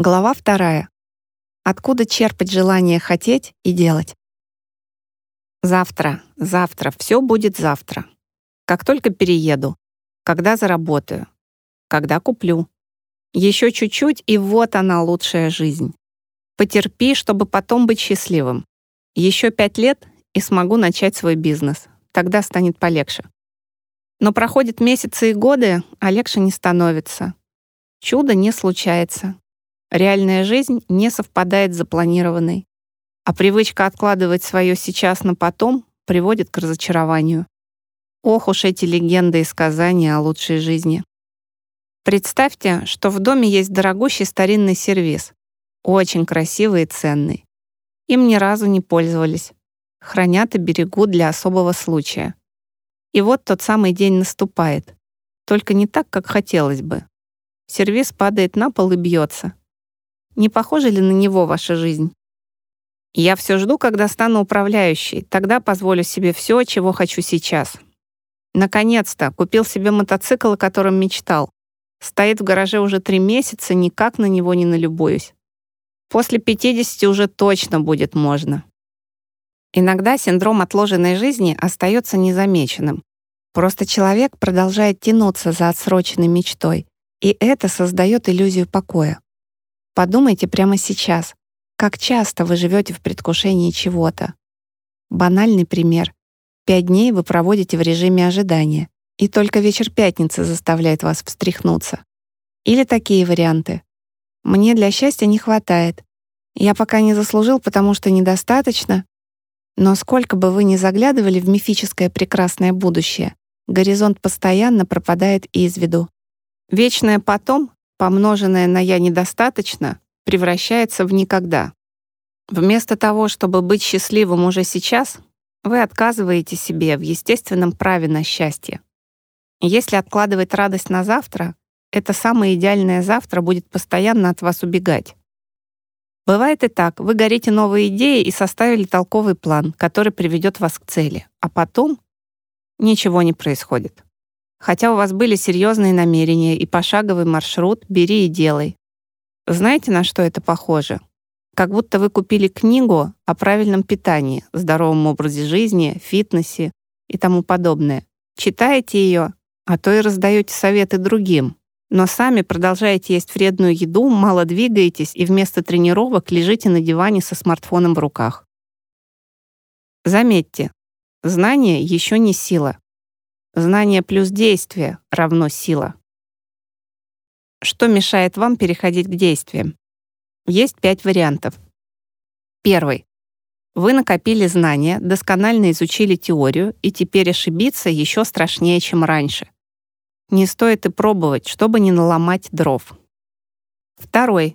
Глава вторая. Откуда черпать желание хотеть и делать? Завтра, завтра, все будет завтра. Как только перееду. Когда заработаю. Когда куплю. Еще чуть-чуть, и вот она, лучшая жизнь. Потерпи, чтобы потом быть счастливым. Еще пять лет, и смогу начать свой бизнес. Тогда станет полегче. Но проходят месяцы и годы, а легче не становится. Чудо не случается. Реальная жизнь не совпадает с запланированной. А привычка откладывать свое сейчас на потом приводит к разочарованию. Ох уж эти легенды и сказания о лучшей жизни. Представьте, что в доме есть дорогущий старинный сервиз. Очень красивый и ценный. Им ни разу не пользовались. Хранят и берегут для особого случая. И вот тот самый день наступает. Только не так, как хотелось бы. Сервис падает на пол и бьется. Не похожа ли на него ваша жизнь? Я все жду, когда стану управляющей. Тогда позволю себе все, чего хочу сейчас. Наконец-то купил себе мотоцикл, о котором мечтал. Стоит в гараже уже три месяца, никак на него не налюбуюсь. После 50 уже точно будет можно. Иногда синдром отложенной жизни остается незамеченным. Просто человек продолжает тянуться за отсроченной мечтой, и это создает иллюзию покоя. Подумайте прямо сейчас, как часто вы живете в предвкушении чего-то. Банальный пример. Пять дней вы проводите в режиме ожидания, и только вечер пятницы заставляет вас встряхнуться. Или такие варианты. Мне для счастья не хватает. Я пока не заслужил, потому что недостаточно. Но сколько бы вы ни заглядывали в мифическое прекрасное будущее, горизонт постоянно пропадает из виду. Вечное «потом», помноженное на «я недостаточно», превращается в «никогда». Вместо того, чтобы быть счастливым уже сейчас, вы отказываете себе в естественном праве на счастье. Если откладывать радость на завтра, это самое идеальное завтра будет постоянно от вас убегать. Бывает и так. Вы горите новой идеей и составили толковый план, который приведет вас к цели. А потом ничего не происходит. Хотя у вас были серьезные намерения и пошаговый маршрут «бери и делай». Знаете, на что это похоже? Как будто вы купили книгу о правильном питании, здоровом образе жизни, фитнесе и тому подобное. Читаете ее, а то и раздаете советы другим, но сами продолжаете есть вредную еду, мало двигаетесь и вместо тренировок лежите на диване со смартфоном в руках. Заметьте, знание еще не сила. Знание плюс действие равно сила. Что мешает вам переходить к действиям? Есть пять вариантов. Первый. Вы накопили знания, досконально изучили теорию, и теперь ошибиться еще страшнее, чем раньше. Не стоит и пробовать, чтобы не наломать дров. Второй.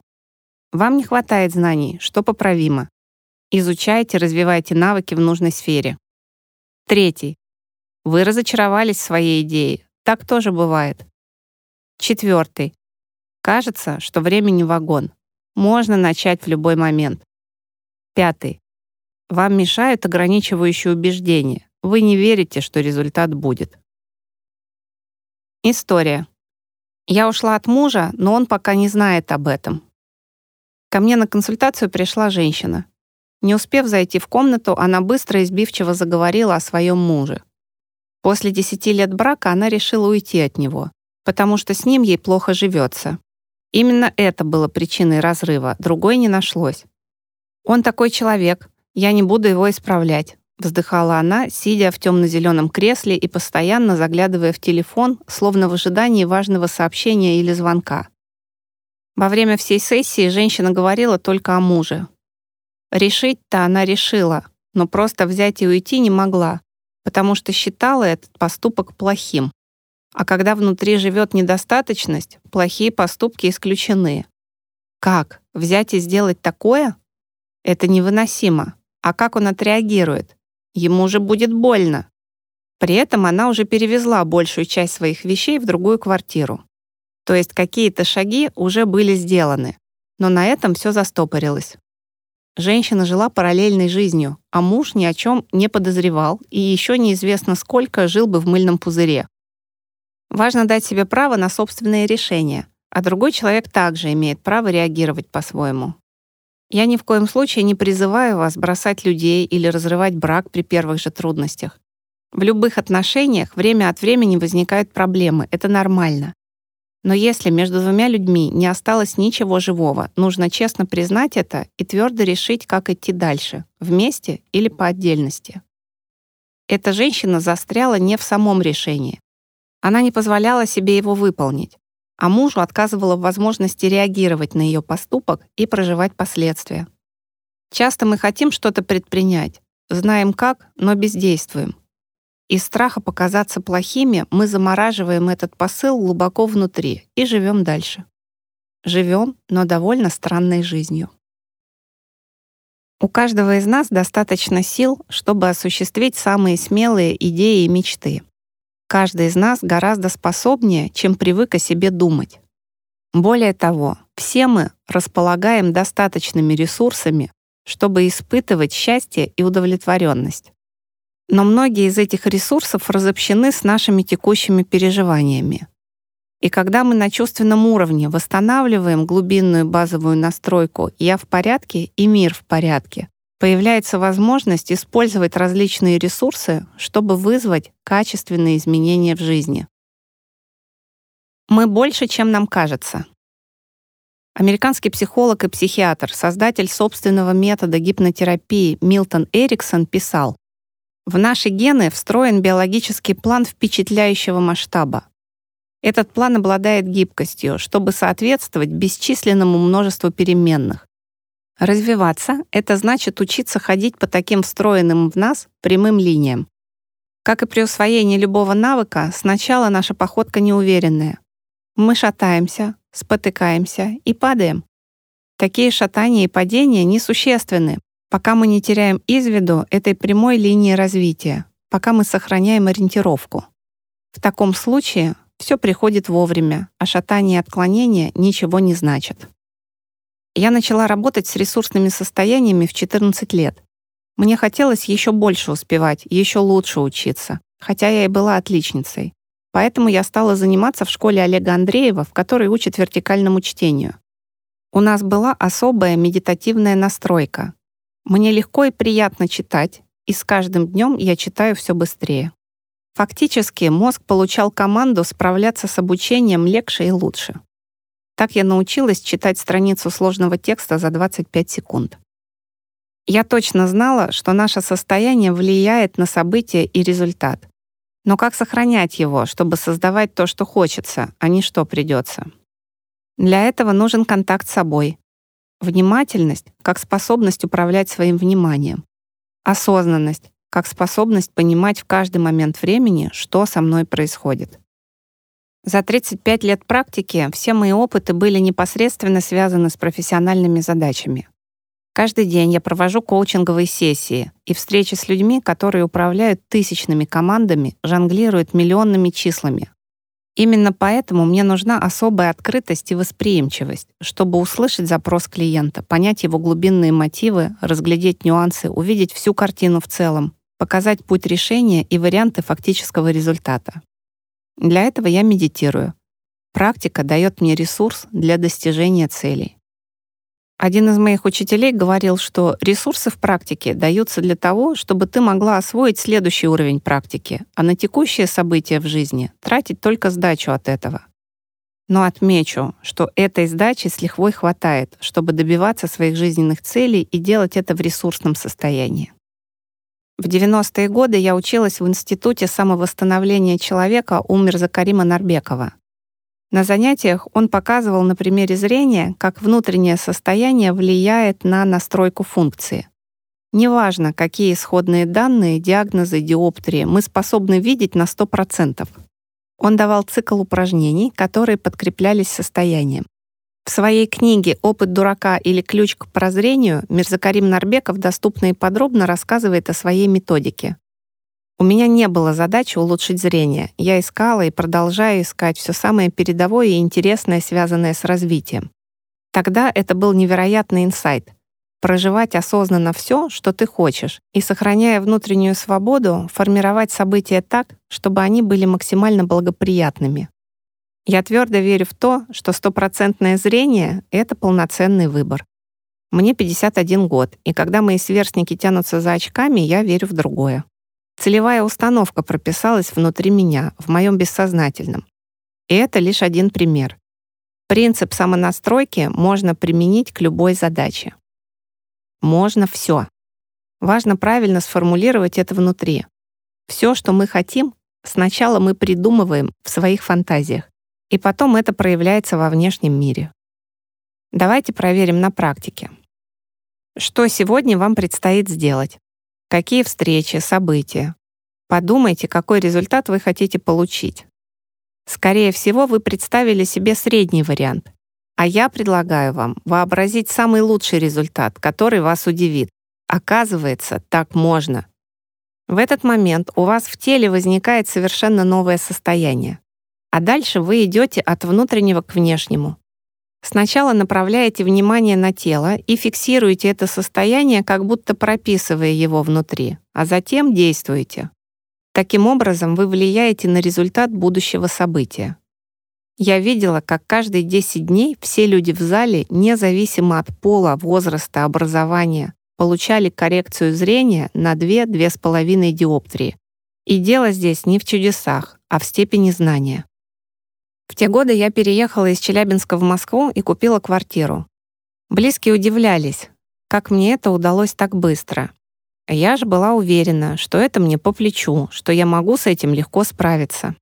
Вам не хватает знаний, что поправимо. Изучайте, развивайте навыки в нужной сфере. Третий. Вы разочаровались в своей идее. Так тоже бывает. Четвертый. Кажется, что времени вагон. Можно начать в любой момент. Пятый. Вам мешают ограничивающие убеждения. Вы не верите, что результат будет. История. Я ушла от мужа, но он пока не знает об этом. Ко мне на консультацию пришла женщина. Не успев зайти в комнату, она быстро и избивчиво заговорила о своем муже. После десяти лет брака она решила уйти от него, потому что с ним ей плохо живется. Именно это было причиной разрыва, другой не нашлось. Он такой человек, я не буду его исправлять вздыхала она, сидя в темно-зеленом кресле и постоянно заглядывая в телефон, словно в ожидании важного сообщения или звонка. Во время всей сессии женщина говорила только о муже. Решить-то она решила, но просто взять и уйти не могла, потому что считала этот поступок плохим. А когда внутри живет недостаточность, плохие поступки исключены. Как? Взять и сделать такое? Это невыносимо. А как он отреагирует? Ему же будет больно. При этом она уже перевезла большую часть своих вещей в другую квартиру. То есть какие-то шаги уже были сделаны, но на этом все застопорилось. Женщина жила параллельной жизнью, а муж ни о чем не подозревал и еще неизвестно сколько жил бы в мыльном пузыре. Важно дать себе право на собственные решения, а другой человек также имеет право реагировать по-своему. Я ни в коем случае не призываю вас бросать людей или разрывать брак при первых же трудностях. В любых отношениях время от времени возникают проблемы, это нормально. Но если между двумя людьми не осталось ничего живого, нужно честно признать это и твердо решить, как идти дальше, вместе или по отдельности. Эта женщина застряла не в самом решении. Она не позволяла себе его выполнить, а мужу отказывала в возможности реагировать на ее поступок и проживать последствия. Часто мы хотим что-то предпринять, знаем как, но бездействуем. Из страха показаться плохими мы замораживаем этот посыл глубоко внутри и живем дальше. Живем, но довольно странной жизнью. У каждого из нас достаточно сил, чтобы осуществить самые смелые идеи и мечты. Каждый из нас гораздо способнее, чем привык о себе думать. Более того, все мы располагаем достаточными ресурсами, чтобы испытывать счастье и удовлетворенность. Но многие из этих ресурсов разобщены с нашими текущими переживаниями. И когда мы на чувственном уровне восстанавливаем глубинную базовую настройку «я в порядке» и «мир в порядке», появляется возможность использовать различные ресурсы, чтобы вызвать качественные изменения в жизни. Мы больше, чем нам кажется. Американский психолог и психиатр, создатель собственного метода гипнотерапии Милтон Эриксон писал, в наши гены встроен биологический план впечатляющего масштаба. Этот план обладает гибкостью, чтобы соответствовать бесчисленному множеству переменных. Развиваться — это значит учиться ходить по таким встроенным в нас прямым линиям. Как и при усвоении любого навыка, сначала наша походка неуверенная. Мы шатаемся, спотыкаемся и падаем. Такие шатания и падения несущественны, пока мы не теряем из виду этой прямой линии развития, пока мы сохраняем ориентировку. В таком случае все приходит вовремя, а шатание и отклонение ничего не значат. Я начала работать с ресурсными состояниями в 14 лет. Мне хотелось еще больше успевать, еще лучше учиться, хотя я и была отличницей. Поэтому я стала заниматься в школе Олега Андреева, в которой учат вертикальному чтению. У нас была особая медитативная настройка, мне легко и приятно читать, и с каждым днем я читаю все быстрее. Фактически мозг получал команду справляться с обучением легче и лучше. Так я научилась читать страницу сложного текста за 25 секунд. Я точно знала, что наше состояние влияет на события и результат. Но как сохранять его, чтобы создавать то, что хочется, а не что придется? Для этого нужен контакт с собой, Внимательность как способность управлять своим вниманием. Осознанность как способность понимать в каждый момент времени, что со мной происходит. За 35 лет практики все мои опыты были непосредственно связаны с профессиональными задачами. Каждый день я провожу коучинговые сессии и встречи с людьми, которые управляют тысячными командами, жонглируют миллионными числами, Именно поэтому мне нужна особая открытость и восприимчивость, чтобы услышать запрос клиента, понять его глубинные мотивы, разглядеть нюансы, увидеть всю картину в целом, показать путь решения и варианты фактического результата. Для этого я медитирую. Практика дает мне ресурс для достижения целей. Один из моих учителей говорил, что ресурсы в практике даются для того, чтобы ты могла освоить следующий уровень практики, а на текущие события в жизни тратить только сдачу от этого. Но отмечу, что этой сдачи с лихвой хватает, чтобы добиваться своих жизненных целей и делать это в ресурсном состоянии. В 90-е годы я училась в Институте самовосстановления человека у Мирзакарима Нарбекова. На занятиях он показывал на примере зрения, как внутреннее состояние влияет на настройку функции. Неважно, какие исходные данные, диагнозы, диоптрии мы способны видеть на 100%. Он давал цикл упражнений, которые подкреплялись состоянием. В своей книге «Опыт дурака» или «Ключ к прозрению» Мирзакарим Нарбеков доступно и подробно рассказывает о своей методике. У меня не было задачи улучшить зрение. Я искала и продолжаю искать все самое передовое и интересное, связанное с развитием. Тогда это был невероятный инсайт. Проживать осознанно все, что ты хочешь, и, сохраняя внутреннюю свободу, формировать события так, чтобы они были максимально благоприятными. Я твердо верю в то, что стопроцентное зрение — это полноценный выбор. Мне 51 год, и когда мои сверстники тянутся за очками, я верю в другое. Целевая установка прописалась внутри меня, в моем бессознательном. И это лишь один пример. Принцип самонастройки можно применить к любой задаче. Можно все. Важно правильно сформулировать это внутри. Все, что мы хотим, сначала мы придумываем в своих фантазиях и потом это проявляется во внешнем мире. Давайте проверим на практике. Что сегодня вам предстоит сделать? Какие встречи, события? Подумайте, какой результат вы хотите получить. Скорее всего, вы представили себе средний вариант, а я предлагаю вам вообразить самый лучший результат, который вас удивит. Оказывается, так можно. В этот момент у вас в теле возникает совершенно новое состояние. А дальше вы идете от внутреннего к внешнему. Сначала направляете внимание на тело и фиксируете это состояние, как будто прописывая его внутри, а затем действуете. Таким образом, вы влияете на результат будущего события. Я видела, как каждые 10 дней все люди в зале, независимо от пола, возраста, образования, получали коррекцию зрения на 2-2,5 диоптрии. И дело здесь не в чудесах, а в степени знания. В те годы я переехала из Челябинска в Москву и купила квартиру. Близкие удивлялись, как мне это удалось так быстро. Я же была уверена, что это мне по плечу, что я могу с этим легко справиться.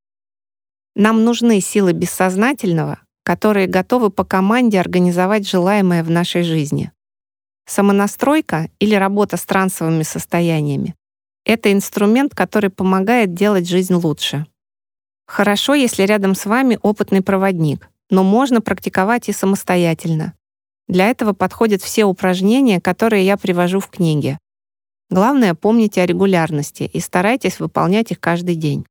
Нам нужны силы бессознательного, которые готовы по команде организовать желаемое в нашей жизни. Самонастройка или работа с трансовыми состояниями — это инструмент, который помогает делать жизнь лучше. Хорошо, если рядом с вами опытный проводник, но можно практиковать и самостоятельно. Для этого подходят все упражнения, которые я привожу в книге. Главное, помните о регулярности и старайтесь выполнять их каждый день.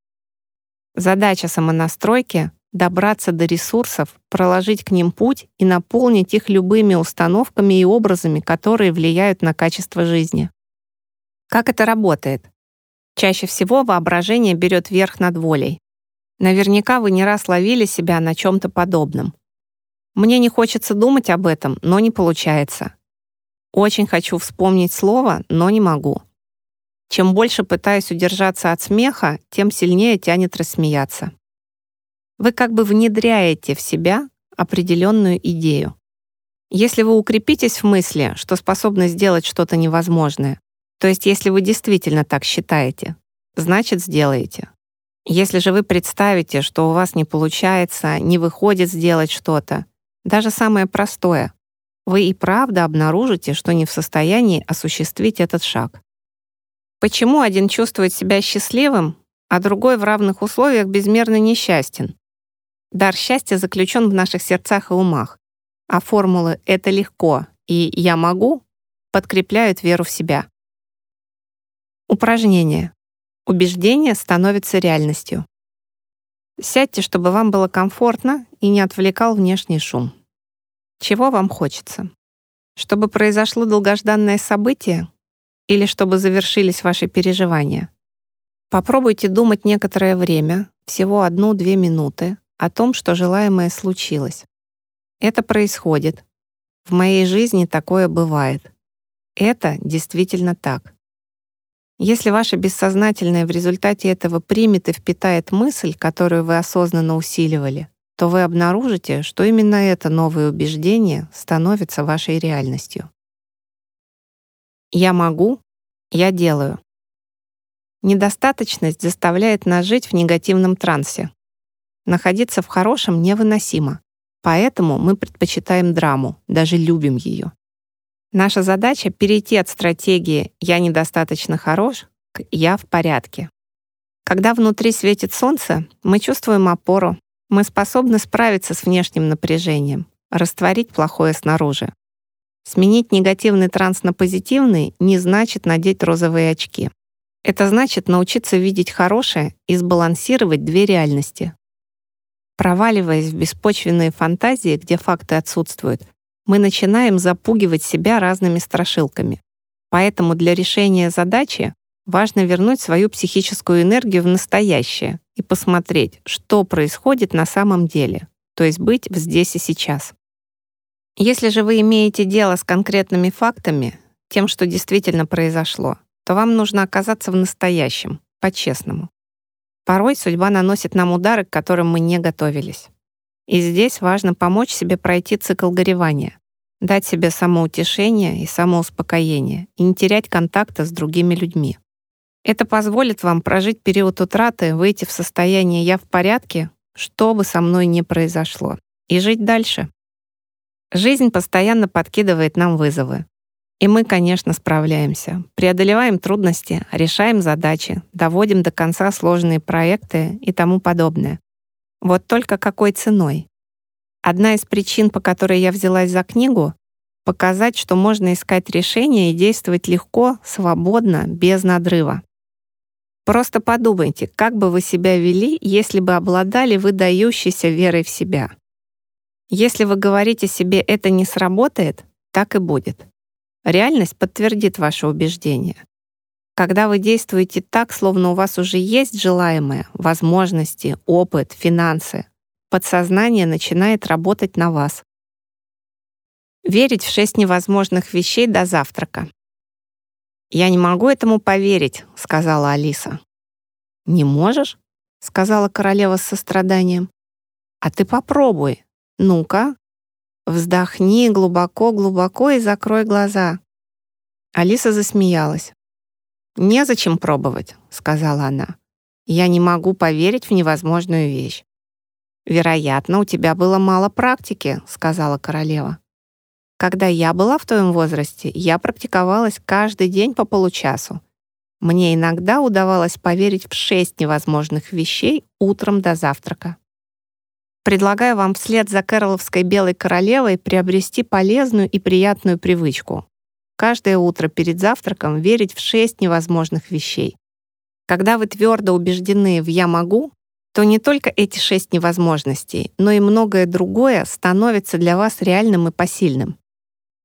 Задача самонастройки — добраться до ресурсов, проложить к ним путь и наполнить их любыми установками и образами, которые влияют на качество жизни. Как это работает? Чаще всего воображение берет верх над волей. Наверняка вы не раз ловили себя на чем-то подобном. Мне не хочется думать об этом, но не получается. Очень хочу вспомнить слово, но не могу. Чем больше пытаюсь удержаться от смеха, тем сильнее тянет рассмеяться. Вы как бы внедряете в себя определенную идею. Если вы укрепитесь в мысли, что способны сделать что-то невозможное, то есть если вы действительно так считаете, значит сделаете. Если же вы представите, что у вас не получается, не выходит сделать что-то, даже самое простое, вы и правда обнаружите, что не в состоянии осуществить этот шаг. Почему один чувствует себя счастливым, а другой в равных условиях безмерно несчастен? Дар счастья заключен в наших сердцах и умах, а формулы «это легко» и «я могу» подкрепляют веру в себя. Упражнение. Убеждение становится реальностью. Сядьте, чтобы вам было комфортно и не отвлекал внешний шум. Чего вам хочется? Чтобы произошло долгожданное событие или чтобы завершились ваши переживания? Попробуйте думать некоторое время, всего одну-две минуты, о том, что желаемое случилось. Это происходит. В моей жизни такое бывает. Это действительно так. Если ваше бессознательное в результате этого примет и впитает мысль, которую вы осознанно усиливали, то вы обнаружите, что именно это новое убеждение становится вашей реальностью. «Я могу», «я делаю». Недостаточность заставляет нас жить в негативном трансе. Находиться в хорошем невыносимо, поэтому мы предпочитаем драму, даже любим ее. Наша задача — перейти от стратегии «я недостаточно хорош» к «я в порядке». Когда внутри светит солнце, мы чувствуем опору, мы способны справиться с внешним напряжением, растворить плохое снаружи. Сменить негативный транс на позитивный не значит надеть розовые очки. Это значит научиться видеть хорошее и сбалансировать две реальности. Проваливаясь в беспочвенные фантазии, где факты отсутствуют, мы начинаем запугивать себя разными страшилками. Поэтому для решения задачи важно вернуть свою психическую энергию в настоящее и посмотреть, что происходит на самом деле, то есть быть здесь и сейчас. Если же вы имеете дело с конкретными фактами, тем, что действительно произошло, то вам нужно оказаться в настоящем, по-честному. Порой судьба наносит нам удары, к которым мы не готовились. И здесь важно помочь себе пройти цикл горевания, дать себе самоутешение и самоуспокоение и не терять контакта с другими людьми. Это позволит вам прожить период утраты, выйти в состояние «я в порядке», что бы со мной ни произошло, и жить дальше. Жизнь постоянно подкидывает нам вызовы. И мы, конечно, справляемся. Преодолеваем трудности, решаем задачи, доводим до конца сложные проекты и тому подобное. Вот только какой ценой? Одна из причин, по которой я взялась за книгу, показать, что можно искать решения и действовать легко, свободно, без надрыва. Просто подумайте, как бы вы себя вели, если бы обладали выдающейся верой в себя. Если вы говорите себе «это не сработает», так и будет. Реальность подтвердит ваше убеждение. Когда вы действуете так, словно у вас уже есть желаемое, возможности, опыт, финансы, подсознание начинает работать на вас. Верить в шесть невозможных вещей до завтрака. «Я не могу этому поверить», — сказала Алиса. «Не можешь?» — сказала королева с состраданием. «А ты попробуй. Ну-ка. Вздохни глубоко-глубоко и закрой глаза». Алиса засмеялась. «Незачем пробовать», — сказала она. «Я не могу поверить в невозможную вещь». «Вероятно, у тебя было мало практики», — сказала королева. Когда я была в твоем возрасте, я практиковалась каждый день по получасу. Мне иногда удавалось поверить в шесть невозможных вещей утром до завтрака. Предлагаю вам вслед за Кэроловской белой королевой приобрести полезную и приятную привычку. Каждое утро перед завтраком верить в шесть невозможных вещей. Когда вы твердо убеждены в «я могу», то не только эти шесть невозможностей, но и многое другое становится для вас реальным и посильным.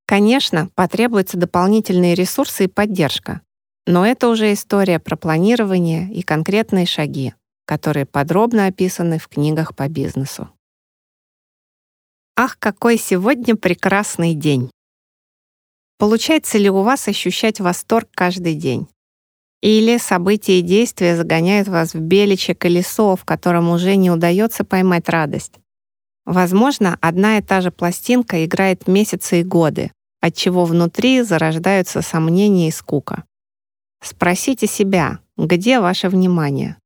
Конечно, потребуются дополнительные ресурсы и поддержка. Но это уже история про планирование и конкретные шаги, которые подробно описаны в книгах по бизнесу. Ах, какой сегодня прекрасный день! Получается ли у вас ощущать восторг каждый день? Или события и действия загоняют вас в беличье колесо, в котором уже не удается поймать радость? Возможно, одна и та же пластинка играет месяцы и годы, отчего внутри зарождаются сомнения и скука. Спросите себя, где ваше внимание?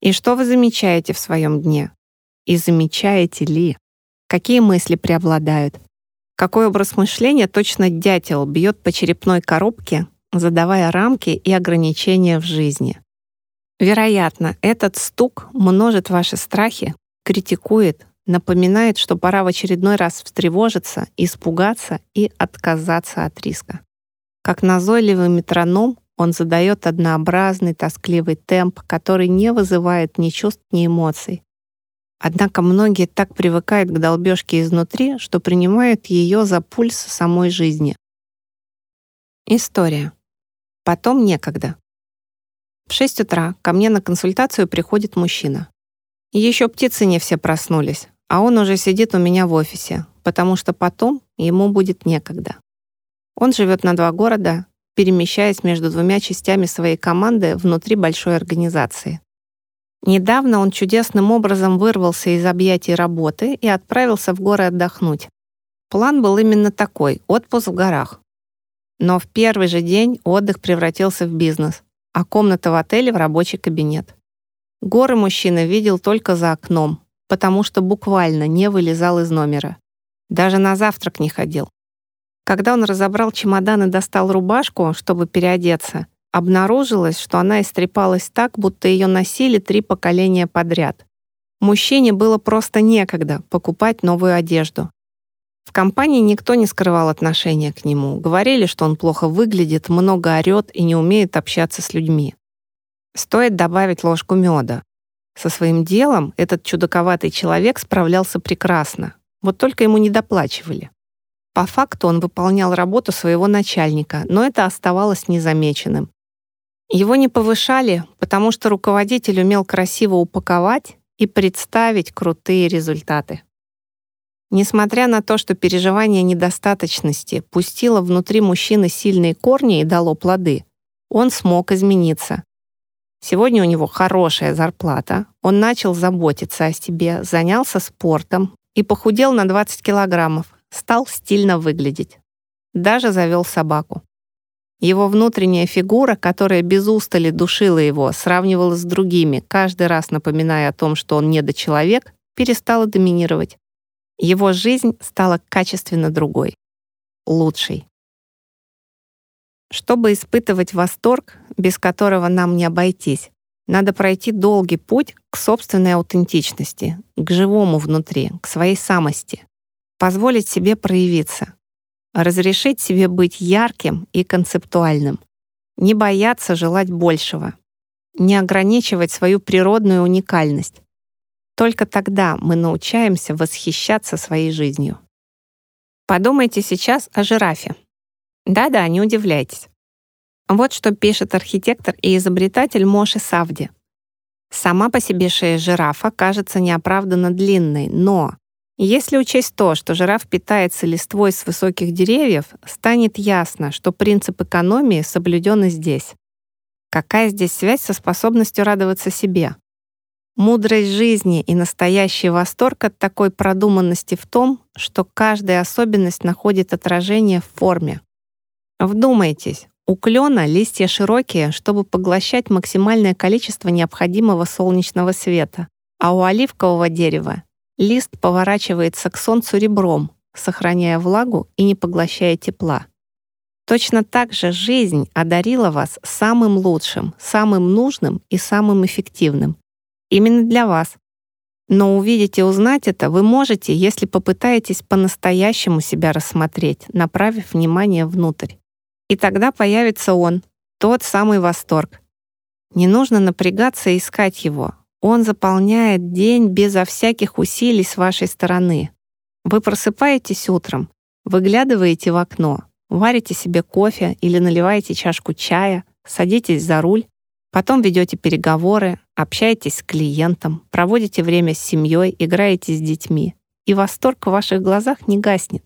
И что вы замечаете в своем дне? И замечаете ли? Какие мысли преобладают? Какой образ мышления точно дятел бьет по черепной коробке, задавая рамки и ограничения в жизни? Вероятно, этот стук множит ваши страхи, критикует, напоминает, что пора в очередной раз встревожиться, испугаться и отказаться от риска. Как назойливый метроном, он задает однообразный, тоскливый темп, который не вызывает ни чувств, ни эмоций. Однако многие так привыкают к долбежке изнутри, что принимают ее за пульс самой жизни. История. Потом некогда. В 6 утра ко мне на консультацию приходит мужчина. Еще птицы не все проснулись, а он уже сидит у меня в офисе, потому что потом ему будет некогда. Он живет на два города, перемещаясь между двумя частями своей команды внутри большой организации. Недавно он чудесным образом вырвался из объятий работы и отправился в горы отдохнуть. План был именно такой — отпуск в горах. Но в первый же день отдых превратился в бизнес, а комната в отеле — в рабочий кабинет. Горы мужчина видел только за окном, потому что буквально не вылезал из номера. Даже на завтрак не ходил. Когда он разобрал чемодан и достал рубашку, чтобы переодеться, обнаружилось, что она истрепалась так, будто ее носили три поколения подряд. Мужчине было просто некогда покупать новую одежду. В компании никто не скрывал отношения к нему. Говорили, что он плохо выглядит, много орёт и не умеет общаться с людьми. Стоит добавить ложку меда. Со своим делом этот чудаковатый человек справлялся прекрасно, вот только ему не доплачивали. По факту он выполнял работу своего начальника, но это оставалось незамеченным. Его не повышали, потому что руководитель умел красиво упаковать и представить крутые результаты. Несмотря на то, что переживание недостаточности пустило внутри мужчины сильные корни и дало плоды, он смог измениться. Сегодня у него хорошая зарплата, он начал заботиться о себе, занялся спортом и похудел на 20 килограммов, стал стильно выглядеть. Даже завел собаку. Его внутренняя фигура, которая без устали душила его, сравнивала с другими, каждый раз напоминая о том, что он недочеловек, перестала доминировать. Его жизнь стала качественно другой, лучшей. Чтобы испытывать восторг, без которого нам не обойтись, надо пройти долгий путь к собственной аутентичности, к живому внутри, к своей самости. Позволить себе проявиться, разрешить себе быть ярким и концептуальным, не бояться желать большего, не ограничивать свою природную уникальность. Только тогда мы научаемся восхищаться своей жизнью. Подумайте сейчас о жирафе. Да-да, не удивляйтесь. Вот что пишет архитектор и изобретатель Моши Савди. Сама по себе шея жирафа кажется неоправданно длинной, но если учесть то, что жираф питается листвой с высоких деревьев, станет ясно, что принцип экономии соблюден и здесь. Какая здесь связь со способностью радоваться себе? Мудрость жизни и настоящий восторг от такой продуманности в том, что каждая особенность находит отражение в форме. Вдумайтесь, у клена листья широкие, чтобы поглощать максимальное количество необходимого солнечного света, а у оливкового дерева Лист поворачивается к солнцу ребром, сохраняя влагу и не поглощая тепла. Точно так же жизнь одарила вас самым лучшим, самым нужным и самым эффективным. Именно для вас. Но увидеть и узнать это вы можете, если попытаетесь по-настоящему себя рассмотреть, направив внимание внутрь. И тогда появится он, тот самый восторг. Не нужно напрягаться и искать его. Он заполняет день безо всяких усилий с вашей стороны. Вы просыпаетесь утром, выглядываете в окно, варите себе кофе или наливаете чашку чая, садитесь за руль, потом ведете переговоры, общаетесь с клиентом, проводите время с семьей, играете с детьми, и восторг в ваших глазах не гаснет.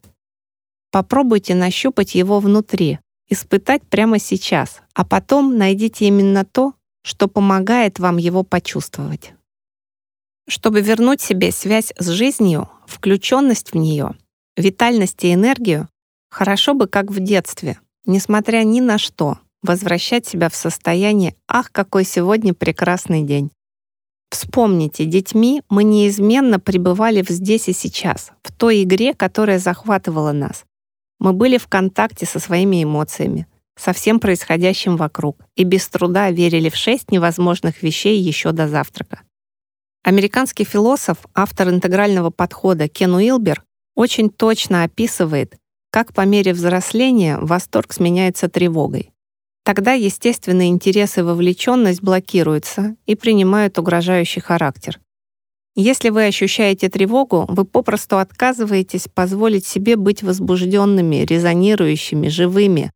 Попробуйте нащупать его внутри, испытать прямо сейчас, а потом найдите именно то, что помогает вам его почувствовать. Чтобы вернуть себе связь с жизнью, включенность в нее, витальность и энергию, хорошо бы, как в детстве, несмотря ни на что, возвращать себя в состояние «Ах, какой сегодня прекрасный день!». Вспомните, детьми мы неизменно пребывали в здесь и сейчас, в той игре, которая захватывала нас. Мы были в контакте со своими эмоциями, со всем происходящим вокруг и без труда верили в шесть невозможных вещей еще до завтрака. Американский философ, автор интегрального подхода Кен Уилбер очень точно описывает, как по мере взросления восторг сменяется тревогой. Тогда естественные интересы и вовлеченность блокируются и принимают угрожающий характер. Если вы ощущаете тревогу, вы попросту отказываетесь позволить себе быть возбужденными, резонирующими, живыми,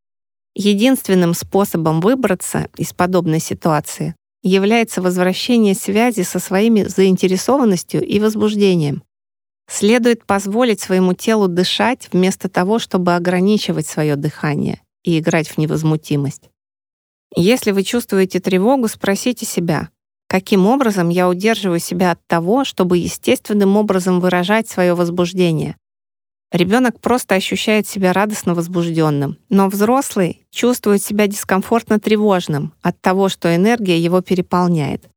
Единственным способом выбраться из подобной ситуации является возвращение связи со своими заинтересованностью и возбуждением. Следует позволить своему телу дышать вместо того, чтобы ограничивать свое дыхание и играть в невозмутимость. Если вы чувствуете тревогу, спросите себя, каким образом я удерживаю себя от того, чтобы естественным образом выражать свое возбуждение, Ребенок просто ощущает себя радостно возбужденным, но взрослый чувствует себя дискомфортно тревожным от того, что энергия его переполняет.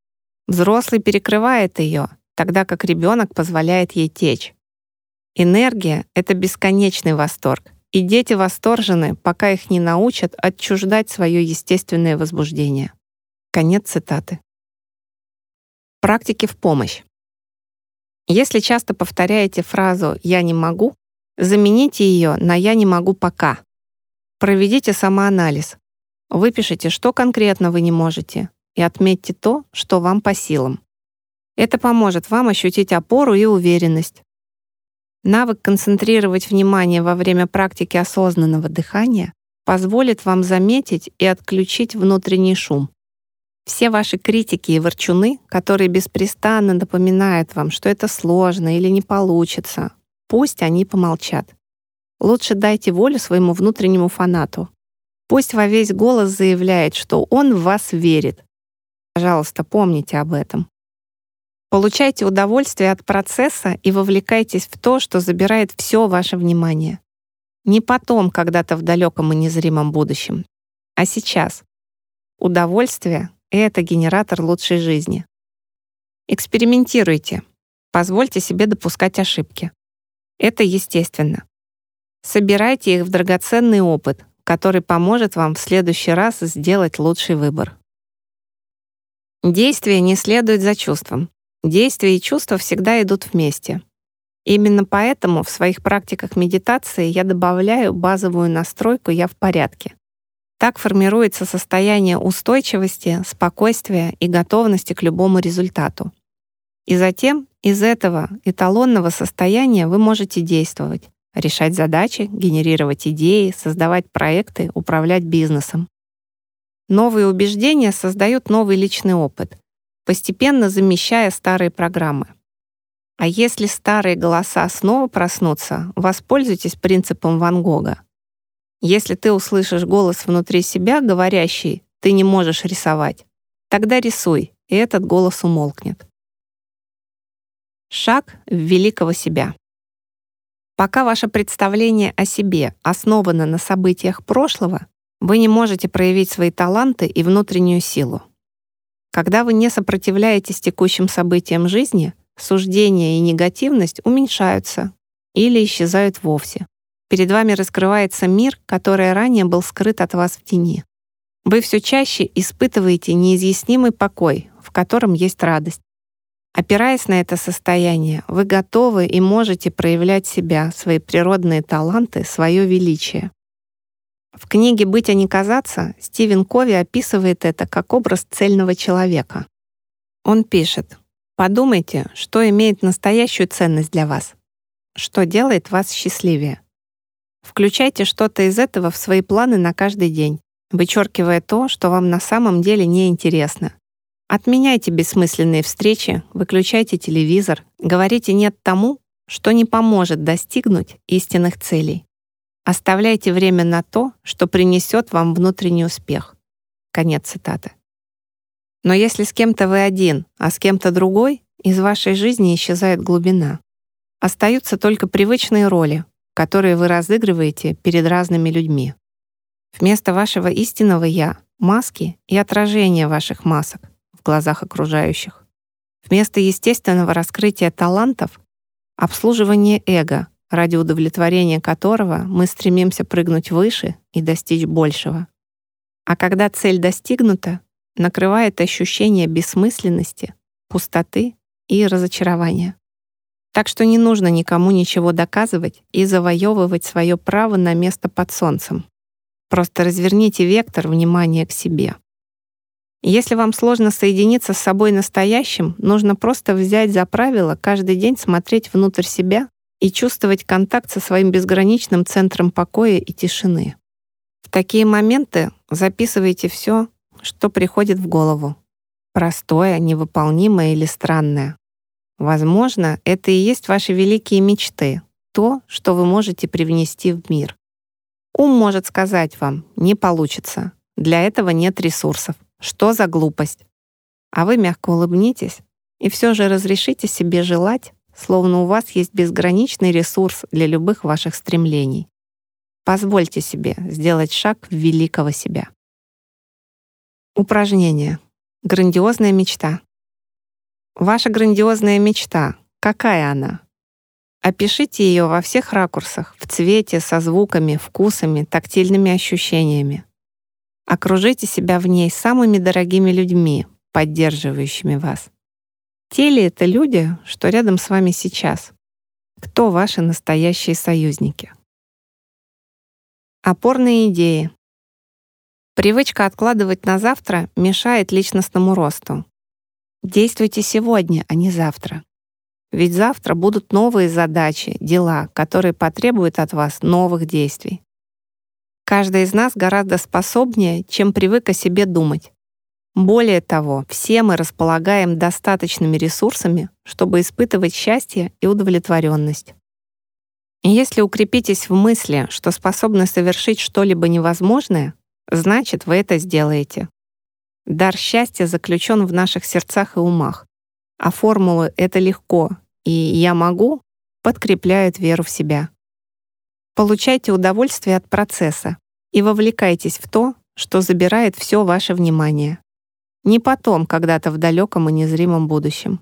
Взрослый перекрывает ее, тогда как ребенок позволяет ей течь. Энергия — это бесконечный восторг, и дети восторжены, пока их не научат отчуждать свое естественное возбуждение. Конец цитаты. Практики в помощь. Если часто повторяете фразу «я не могу», Замените ее на «я не могу пока». Проведите самоанализ. Выпишите, что конкретно вы не можете, и отметьте то, что вам по силам. Это поможет вам ощутить опору и уверенность. Навык концентрировать внимание во время практики осознанного дыхания позволит вам заметить и отключить внутренний шум, Все ваши критики и ворчуны, которые беспрестанно напоминают вам, что это сложно или не получится, пусть они помолчат. Лучше дайте волю своему внутреннему фанату. Пусть во весь голос заявляет, что он в вас верит. Пожалуйста, помните об этом. Получайте удовольствие от процесса и вовлекайтесь в то, что забирает все ваше внимание. Не потом, когда-то в далеком и незримом будущем, а сейчас. Удовольствие — это генератор лучшей жизни. Экспериментируйте. Позвольте себе допускать ошибки. Это естественно. Собирайте их в драгоценный опыт, который поможет вам в следующий раз сделать лучший выбор. Действие не следует за чувством. Действие и чувство всегда идут вместе. Именно поэтому в своих практиках медитации я добавляю базовую настройку «я в порядке». Так формируется состояние устойчивости, спокойствия и готовности к любому результату. И затем из этого эталонного состояния вы можете действовать, решать задачи, генерировать идеи, создавать проекты, управлять бизнесом. Новые убеждения создают новый личный опыт, постепенно замещая старые программы. А если старые голоса снова проснутся, воспользуйтесь принципом Ван Гога. Если ты услышишь голос внутри себя, говорящий «ты не можешь рисовать», тогда рисуй, и этот голос умолкнет. Шаг в великого себя. Пока ваше представление о себе основано на событиях прошлого, вы не можете проявить свои таланты и внутреннюю силу. Когда вы не сопротивляетесь текущим событиям жизни, суждения и негативность уменьшаются или исчезают вовсе. Перед вами раскрывается мир, который ранее был скрыт от вас в тени. Вы все чаще испытываете неизъяснимый покой, в котором есть радость. Опираясь на это состояние, вы готовы и можете проявлять себя, свои природные таланты, свое величие. В книге «Быть, а не казаться» Стивен Кови описывает это как образ цельного человека. Он пишет, Подумайте, что имеет настоящую ценность для вас, что делает вас счастливее. Включайте что-то из этого в свои планы на каждый день, вычеркивая то, что вам на самом деле не интересно. Отменяйте бессмысленные встречи, выключайте телевизор, говорите «нет» тому, что не поможет достигнуть истинных целей. Оставляйте время на то, что принесет вам внутренний успех. Конец цитаты. Но если с кем-то вы один, а с кем-то другой, из вашей жизни исчезает глубина. Остаются только привычные роли, которые вы разыгрываете перед разными людьми. Вместо вашего истинного «я» — маски и отражения ваших масок в глазах окружающих. Вместо естественного раскрытия талантов — обслуживание эго, ради удовлетворения которого мы стремимся прыгнуть выше и достичь большего. А когда цель достигнута, накрывает ощущение бессмысленности, пустоты и разочарования. Так что не нужно никому ничего доказывать и завоевывать свое право на место под солнцем. Просто разверните вектор внимания к себе. Если вам сложно соединиться с собой настоящим, нужно просто взять за правило каждый день смотреть внутрь себя и чувствовать контакт со своим безграничным центром покоя и тишины. В такие моменты записывайте все, что приходит в голову. Простое, невыполнимое или странное. Возможно, это и есть ваши великие мечты, то, что вы можете привнести в мир. Ум может сказать вам «не получится», для этого нет ресурсов. Что за глупость? А вы мягко улыбнитесь и все же разрешите себе желать, словно у вас есть безграничный ресурс для любых ваших стремлений. Позвольте себе сделать шаг в великого себя. Упражнение. Грандиозная мечта. Ваша грандиозная мечта. Какая она? Опишите ее во всех ракурсах, в цвете, со звуками, вкусами, тактильными ощущениями. Окружите себя в ней самыми дорогими людьми, поддерживающими вас. Те ли это люди, что рядом с вами сейчас? Кто ваши настоящие союзники? Опорные идеи. Привычка откладывать на завтра мешает личностному росту. Действуйте сегодня, а не завтра. Ведь завтра будут новые задачи, дела, которые потребуют от вас новых действий. Каждый из нас гораздо способнее, чем привык о себе думать. Более того, все мы располагаем достаточными ресурсами, чтобы испытывать счастье и удовлетворенность. Если укрепитесь в мысли, что способны совершить что-либо невозможное, значит, вы это сделаете. Дар счастья заключен в наших сердцах и умах, а формулы «это легко» и «я могу» подкрепляют веру в себя. Получайте удовольствие от процесса и вовлекайтесь в то, что забирает все ваше внимание. Не потом, когда-то в далеком и незримом будущем.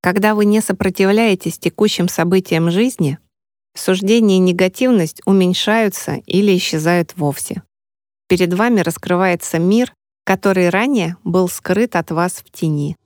Когда вы не сопротивляетесь текущим событиям жизни, суждение и негативность уменьшаются или исчезают вовсе. Перед вами раскрывается мир, который ранее был скрыт от вас в тени.